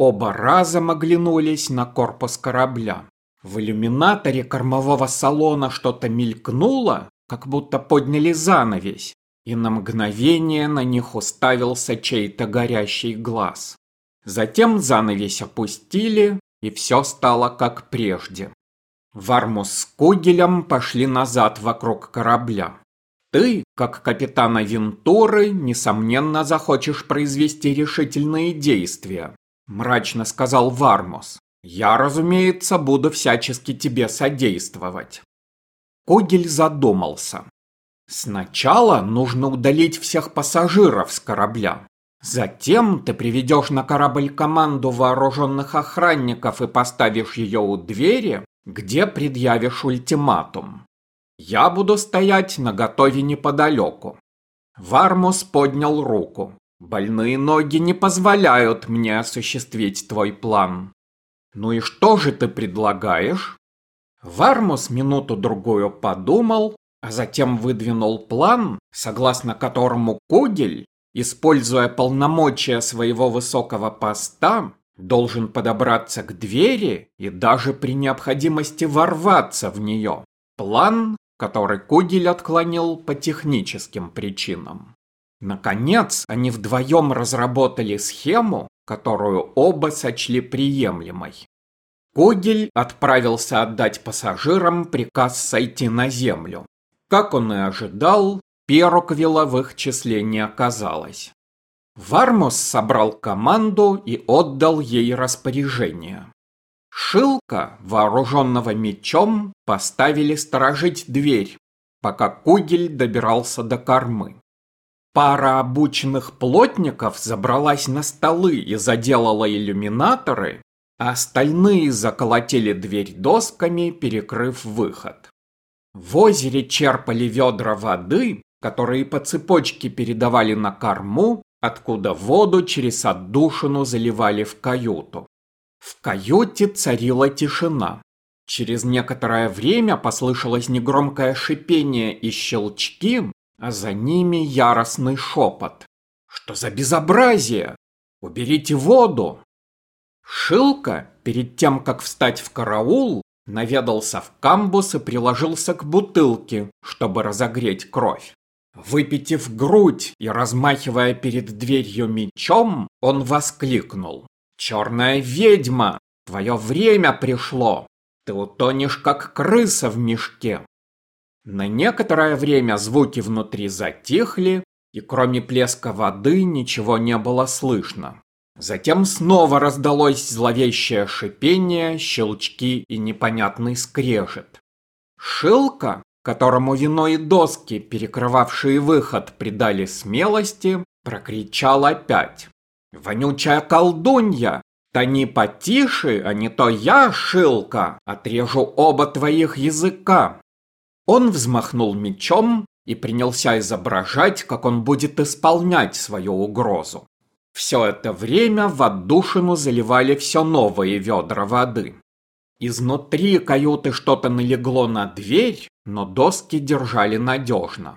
Оба разом оглянулись на корпус корабля. В иллюминаторе кормового салона что-то мелькнуло, как будто подняли занавесь, и на мгновение на них уставился чей-то горящий глаз. Затем занавесь опустили, и все стало как прежде. Вармус с Кугелем пошли назад вокруг корабля. Ты, как капитан Авентуры, несомненно захочешь произвести решительные действия, мрачно сказал Вармус. Я, разумеется, буду всячески тебе содействовать. Кугель задумался. Сначала нужно удалить всех пассажиров с корабля. Затем ты приведешь на корабль команду вооруженных охранников и поставишь ее у двери, где предъявишь ультиматум. Я буду стоять на готове неподалеку. Вармус поднял руку. Больные ноги не позволяют мне осуществить твой план. Ну и что же ты предлагаешь? Вармус минуту-другую подумал, а затем выдвинул план, согласно которому Кугель используя полномочия своего высокого поста, должен подобраться к двери и даже при необходимости ворваться в нее. План, который Кугель отклонил по техническим причинам. Наконец, они вдвоем разработали схему, которую оба сочли приемлемой. Кугель отправился отдать пассажирам приказ сойти на землю. Как он и ожидал, Перуквила в их числе не оказалось. Вармус собрал команду и отдал ей распоряжение. Шилка, вооруженного мечом, поставили сторожить дверь, пока Кугель добирался до кормы. Пара обученных плотников забралась на столы и заделала иллюминаторы, а остальные заколотили дверь досками, перекрыв выход. В озере черпали ведра воды, которые по цепочке передавали на корму, откуда воду через отдушину заливали в каюту. В каюте царила тишина. Через некоторое время послышалось негромкое шипение и щелчки, а за ними яростный шепот. «Что за безобразие? Уберите воду!» Шилка, перед тем, как встать в караул, наведался в камбус и приложился к бутылке, чтобы разогреть кровь. Выпитив грудь и размахивая перед дверью мечом, он воскликнул. «Черная ведьма! Твое время пришло! Ты утонешь, как крыса в мешке!» На некоторое время звуки внутри затихли, и кроме плеска воды ничего не было слышно. Затем снова раздалось зловещее шипение, щелчки и непонятный скрежет. Шилка, которому вино и доски, перекрывавшие выход, придали смелости, прокричал опять. «Вонючая колдунья! Тони потише, а не то я, Шилка, отрежу оба твоих языка!» Он взмахнул мечом и принялся изображать, как он будет исполнять свою угрозу. Все это время в отдушину заливали все новые ведра воды. Изнутри каюты что-то налегло на дверь, но доски держали надежно.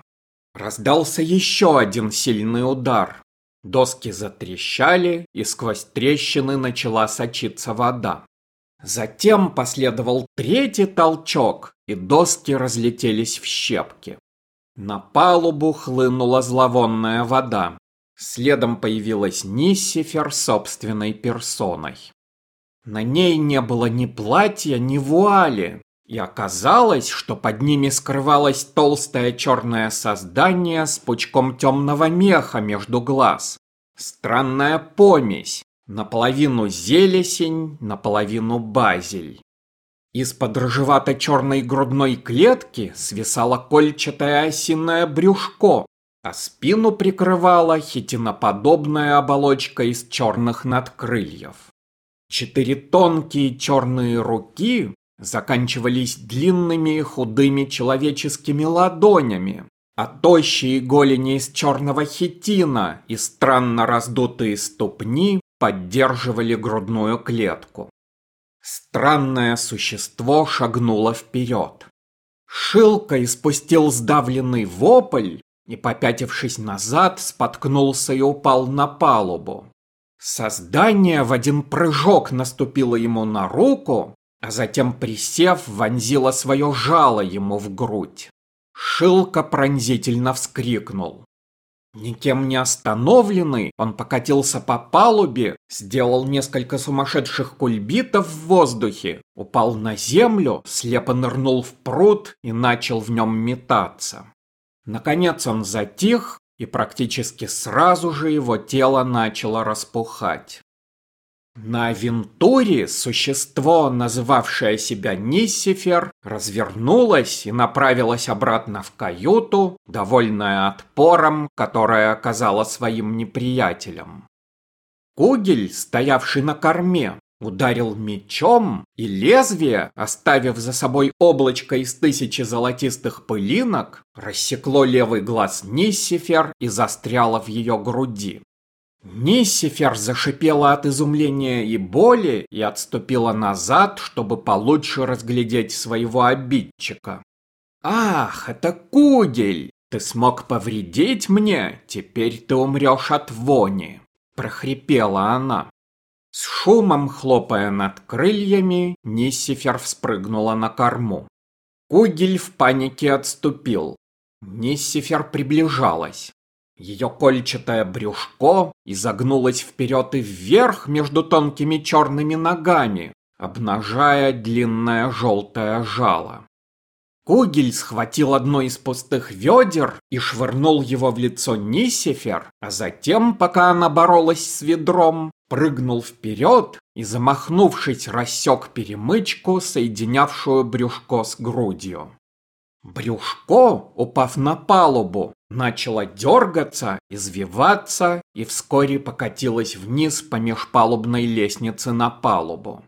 Раздался еще один сильный удар. Доски затрещали, и сквозь трещины начала сочиться вода. Затем последовал третий толчок, и доски разлетелись в щепки. На палубу хлынула зловонная вода. Следом появилась Ниссифер собственной персоной. На ней не было ни платья, ни вуали, и оказалось, что под ними скрывалось толстое черное создание с пучком темного меха между глаз. Странная помесь, наполовину зелесень, наполовину базель. Из-под рыжевато-черной грудной клетки свисало кольчатое осиное брюшко, а спину прикрывала хитиноподобная оболочка из черных надкрыльев. Четыре тонкие черные руки заканчивались длинными худыми человеческими ладонями, а тощие голени из черного хитина и странно раздутые ступни поддерживали грудную клетку. Странное существо шагнуло вперед. Шилка испустил сдавленный вопль и, попятившись назад, споткнулся и упал на палубу. Создание в один прыжок наступило ему на руку, а затем, присев, вонзило свое жало ему в грудь. Шилка пронзительно вскрикнул. Никем не остановленный, он покатился по палубе, сделал несколько сумасшедших кульбитов в воздухе, упал на землю, слепо нырнул в пруд и начал в нем метаться. Наконец он затих, и практически сразу же его тело начало распухать. На Авентуре существо, называвшее себя Ниссифер, развернулось и направилось обратно в каюту, довольное отпором, которое оказало своим неприятелем. Кугель, стоявший на корме, ударил мечом, и лезвие, оставив за собой облачко из тысячи золотистых пылинок, рассекло левый глаз Ниссифер и застряло в ее груди. Ниссифер зашипела от изумления и боли и отступила назад, чтобы получше разглядеть своего обидчика. «Ах, это Кудель! Ты смог повредить мне, теперь ты умрешь от вони!» – прохрипела она. С шумом хлопая над крыльями, Ниссифер вспрыгнула на корму. Кугель в панике отступил. Ниссифер приближалась. Ее кольчатое брюшко изогнулось вперед и вверх между тонкими черными ногами, обнажая длинное желтое жало. Кугель схватил одно из пустых ведер и швырнул его в лицо Нисифер, а затем, пока она боролась с ведром, прыгнул вперед и, замахнувшись, рассек перемычку, соединявшую брюшко с грудью. Брюшко, упав на палубу, начало дергаться, извиваться и вскоре покатилось вниз по межпалубной лестнице на палубу.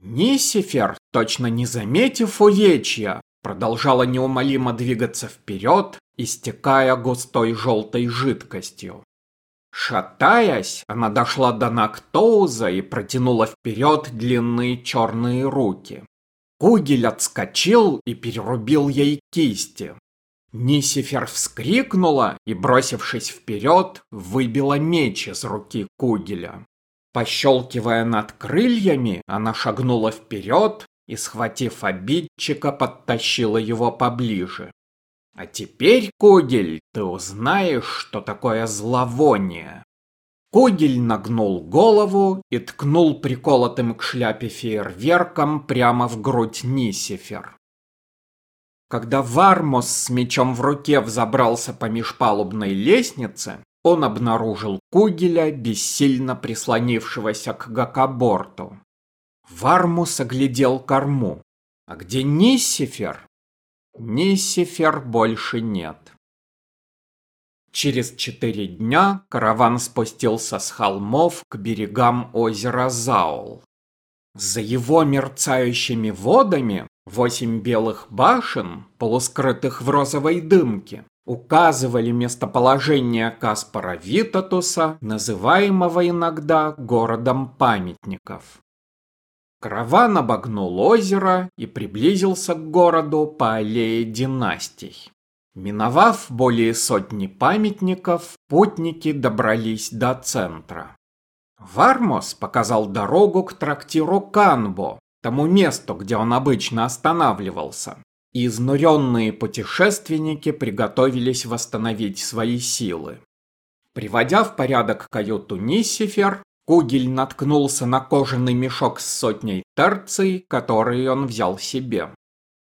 Нисифер, точно не заметив увечья, продолжала неумолимо двигаться вперед, истекая густой желтой жидкостью. Шатаясь, она дошла до Нактоуза и протянула вперед длинные черные руки. Кугель отскочил и перерубил ей кисти. Нисифер вскрикнула и, бросившись вперед, выбила меч из руки Кугеля. Пощелкивая над крыльями, она шагнула вперед и, схватив обидчика, подтащила его поближе. «А теперь, Кугель, ты узнаешь, что такое зловоние». Кугель нагнул голову и ткнул приколотым к шляпе фейерверком прямо в грудь Нисифер. Когда Вармос с мечом в руке взобрался по межпалубной лестнице, он обнаружил Кугеля, бессильно прислонившегося к гакоборту. Вармус оглядел корму. А где Ниссифер? Ниссифер больше нет. Через четыре дня караван спустился с холмов к берегам озера Заул. За его мерцающими водами восемь белых башен, полускрытых в розовой дымке, указывали местоположение Каспара Витатуса, называемого иногда городом памятников. Караван обогнул озеро и приблизился к городу по аллее династий. Миновав более сотни памятников, путники добрались до центра. Вармос показал дорогу к трактиру Канбо, тому месту, где он обычно останавливался. И изнуренные путешественники приготовились восстановить свои силы. Приводя в порядок каюту Ниссифер, Кугель наткнулся на кожаный мешок с сотней терций, которые он взял себе.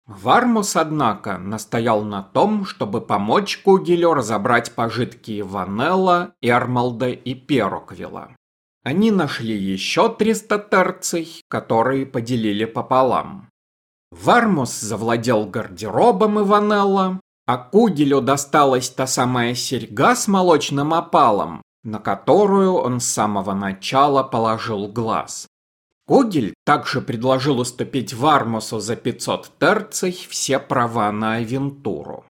Вармус, однако, настоял на том, чтобы помочь Кугелю разобрать пожитки Ванелла, Эрмалда и Перуквила. Они нашли еще 300 терций, которые поделили пополам. Вармус завладел гардеробом Иванелла, а Кугелю досталась та самая серьга с молочным опалом, на которую он с самого начала положил глаз. Кугель также предложил уступить Вармусу за 500 терций все права на авентуру.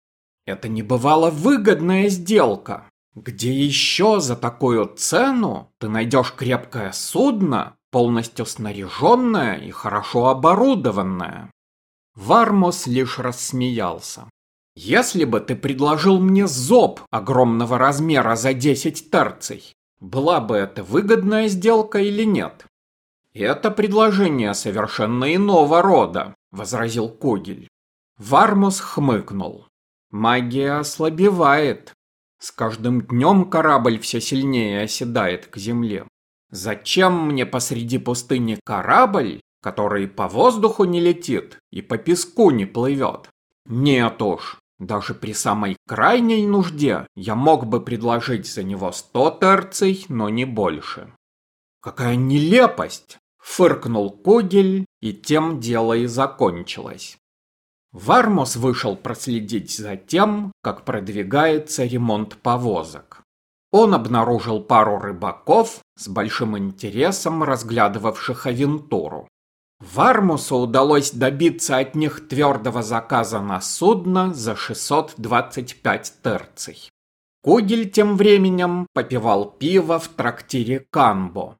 Это не бывало выгодная сделка. Где еще за такую цену ты найдешь крепкое судно, полностью снаряженное и хорошо оборудованное? Вармус лишь рассмеялся. Если бы ты предложил мне зоб огромного размера за 10 терций, была бы это выгодная сделка или нет. Это предложение совершенно иного рода, возразил Когель. Вармус хмыкнул. Магия ослабевает. С каждым днем корабль все сильнее оседает к земле. Зачем мне посреди пустыни корабль, который по воздуху не летит и по песку не плывет? Нет уж, даже при самой крайней нужде я мог бы предложить за него сто терций, но не больше. Какая нелепость! Фыркнул Когель, и тем дело и закончилось. Вармос вышел проследить за тем, как продвигается ремонт повозок. Он обнаружил пару рыбаков с большим интересом разглядывавших авентуру. Вармусу удалось добиться от них твердого заказа на судно за 625 терций. Кугель тем временем попивал пиво в трактире Канбо.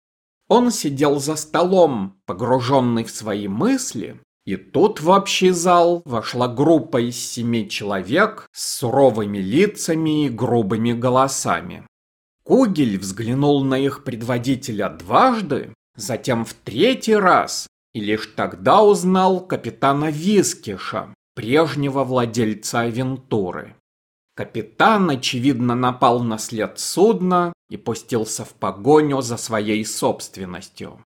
Он сидел за столом, погруженный в свои мысли, и тут в общий зал вошла группа из семи человек с суровыми лицами и грубыми голосами. Кугель взглянул на их предводителя дважды, затем в третий раз, и лишь тогда узнал капитана Вискиша, прежнего владельца Авентуры. Капитан, очевидно, напал на след судна и пустился в погоню за своей собственностью.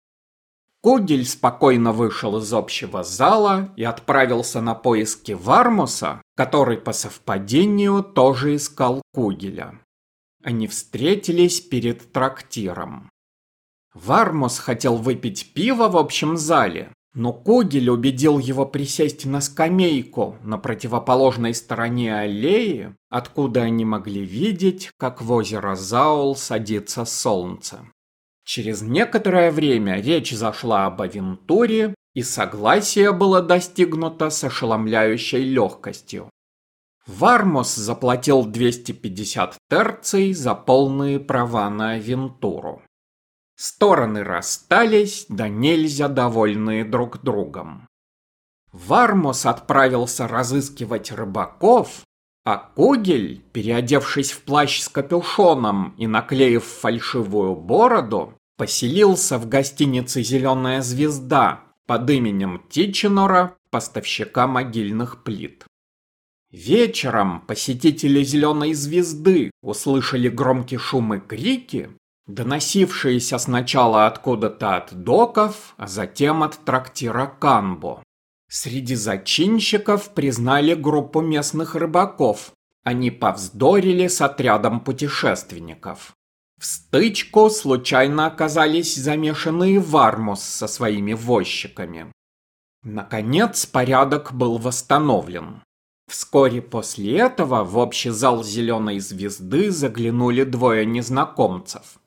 Кугель спокойно вышел из общего зала и отправился на поиски Вармуса, который по совпадению тоже искал Кугеля. Они встретились перед трактиром. Вармус хотел выпить пиво в общем зале, но Кугель убедил его присесть на скамейку на противоположной стороне аллеи, откуда они могли видеть, как в озеро Заул садится солнце. Через некоторое время речь зашла об авентуре, и согласие было достигнуто с ошеломляющей легкостью. Вармос заплатил 250 терций за полные права на авентуру. Стороны расстались, да нельзя довольные друг другом. Вармос отправился разыскивать рыбаков, а Кугель, переодевшись в плащ с капюшоном и наклеив фальшивую бороду, поселился в гостинице «Зеленая звезда» под именем Тичинора, поставщика могильных плит. Вечером посетители «Зеленой звезды» услышали громкий шум и крики, доносившиеся сначала откуда-то от доков, а затем от трактира Канбо. Среди зачинщиков признали группу местных рыбаков. Они повздорили с отрядом путешественников. В стычку случайно оказались замешанные Вармус со своими возчиками. Наконец порядок был восстановлен. Вскоре после этого в общий зал Зеленой Звезды заглянули двое незнакомцев.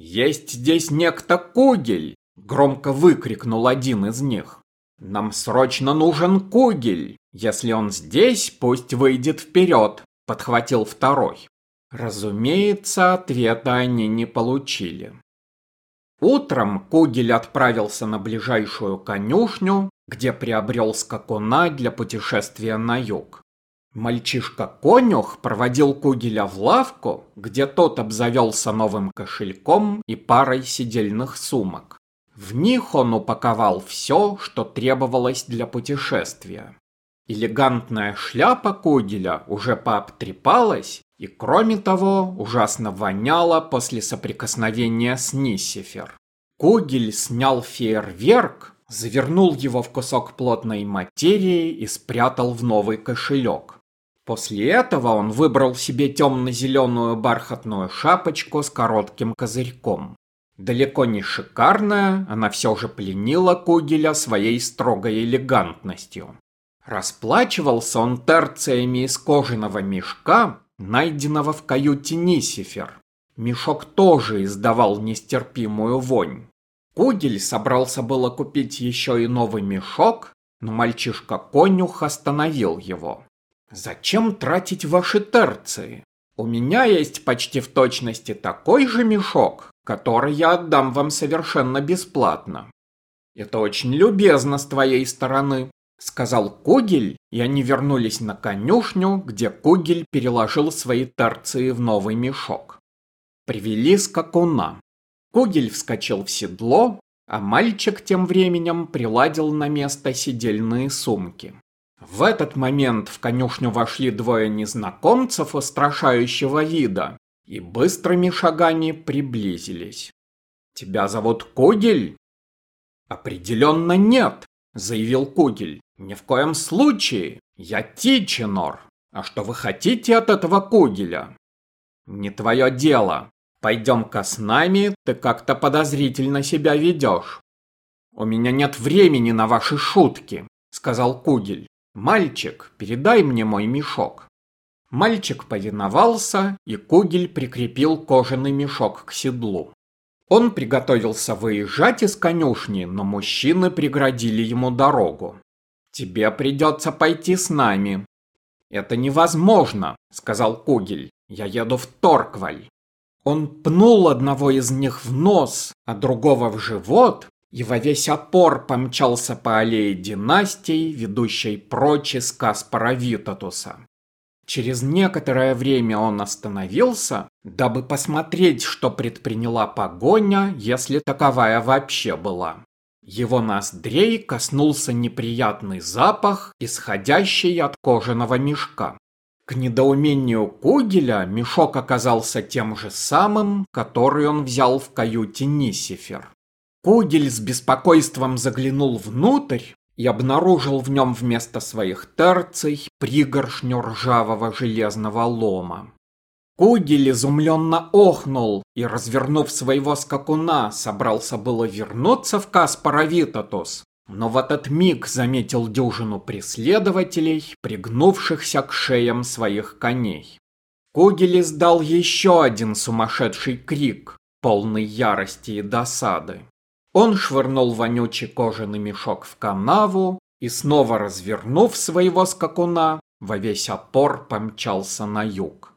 «Есть здесь некто Кугель!» – громко выкрикнул один из них. «Нам срочно нужен Кугель! Если он здесь, пусть выйдет вперед!» – подхватил второй. Разумеется, ответа они не получили. Утром Кугель отправился на ближайшую конюшню, где приобрел скакуна для путешествия на юг. Мальчишка-конюх проводил Кугеля в лавку, где тот обзавелся новым кошельком и парой сидельных сумок. В них он упаковал все, что требовалось для путешествия. Элегантная шляпа Кугеля уже пообтрепалась и, кроме того, ужасно воняла после соприкосновения с Нисифер. Кугель снял фейерверк, завернул его в кусок плотной материи и спрятал в новый кошелек. После этого он выбрал себе темно-зеленую бархатную шапочку с коротким козырьком. Далеко не шикарная, она все же пленила Кугеля своей строгой элегантностью. Расплачивался он терциями из кожаного мешка, найденного в каюте Нисифер. Мешок тоже издавал нестерпимую вонь. Кугель собрался было купить еще и новый мешок, но мальчишка-конюх остановил его. Зачем тратить ваши терции? У меня есть почти в точности такой же мешок, который я отдам вам совершенно бесплатно. Это очень любезно с твоей стороны, сказал Кугель, и они вернулись на конюшню, где Кугель переложил свои терции в новый мешок. привели скакуна. Кугель вскочил в седло, а мальчик тем временем приладил на место сидельные сумки. В этот момент в конюшню вошли двое незнакомцев устрашающего вида и быстрыми шагами приблизились. «Тебя зовут Кугель?» «Определенно нет», — заявил Кугель. «Ни в коем случае. Я Тичинор. А что вы хотите от этого Кугеля?» «Не твое дело. Пойдем-ка с нами, ты как-то подозрительно себя ведешь». «У меня нет времени на ваши шутки», — сказал Кугель. «Мальчик, передай мне мой мешок». Мальчик повиновался, и Кугель прикрепил кожаный мешок к седлу. Он приготовился выезжать из конюшни, но мужчины преградили ему дорогу. «Тебе придется пойти с нами». «Это невозможно», — сказал Кугель. «Я еду в Торкваль». Он пнул одного из них в нос, а другого в живот, и во весь опор помчался по аллее династий, ведущей прочь из Каспара Витатуса. Через некоторое время он остановился, дабы посмотреть, что предприняла погоня, если таковая вообще была. Его ноздрей коснулся неприятный запах, исходящий от кожаного мешка. К недоумению Кугеля мешок оказался тем же самым, который он взял в каюте Нисифер. Кугель с беспокойством заглянул внутрь, и обнаружил в нем вместо своих терций пригоршню ржавого железного лома. Кугель изумленно охнул и, развернув своего скакуна, собрался было вернуться в Каспаровитатус, но в этот миг заметил дюжину преследователей, пригнувшихся к шеям своих коней. Кугель издал еще один сумасшедший крик, полный ярости и досады. Он швырнул вонючий кожаный мешок в канаву и, снова развернув своего скакуна, во весь опор помчался на юг.